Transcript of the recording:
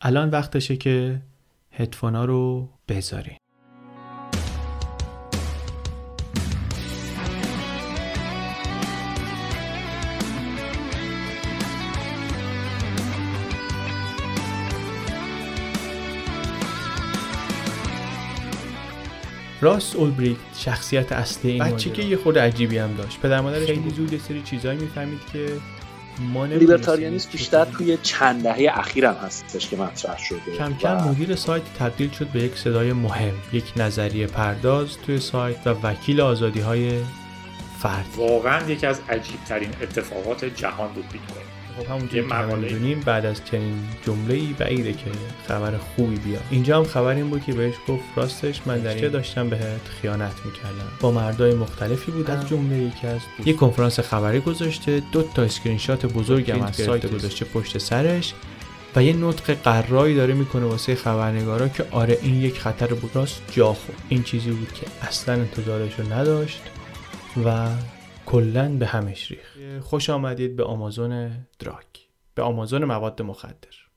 الان وقتشه که هدفونا رو بذاریم. راست اولبریکت شخصیت اصلی این بچه که یه خود عجیبی هم داشت. پدر مادرش خیلی زود یه سری چیزایی می‌فهمید که لیبرتاریانیسم بیشتر توی چند دهه اخیرم هستش که مطرح شده کم کم مدیر سایت تبدیل شد به یک صدای مهم یک نظریه پرداز توی سایت و وکیل آزادی های فرد واقعا یکی از عجیب ترین اتفاقات جهان بود بیت کوین. خب همونجوری که بعد از چنین جمله ای بعیده که خبر خوبی بیاد. اینجا هم خبر این بود که بهش گفت راستش من در اینجا داشتم بهت خیانت می‌کردم. با مردای مختلفی بود از جمله یکی از یه کنفرانس خبری گذاشته دو تا اسکرین شات بزرگم از سایت گذاشته پشت سرش و یه نطق قرایی داره می‌کنه واسه خبرنگارا که آره این یک خطر بود. راست جا این چیزی بود که اصلا انتظارش رو نداشت و کلا به همش ریخ خوش آمدید به آمازون دراک به آمازون مواد مخدر.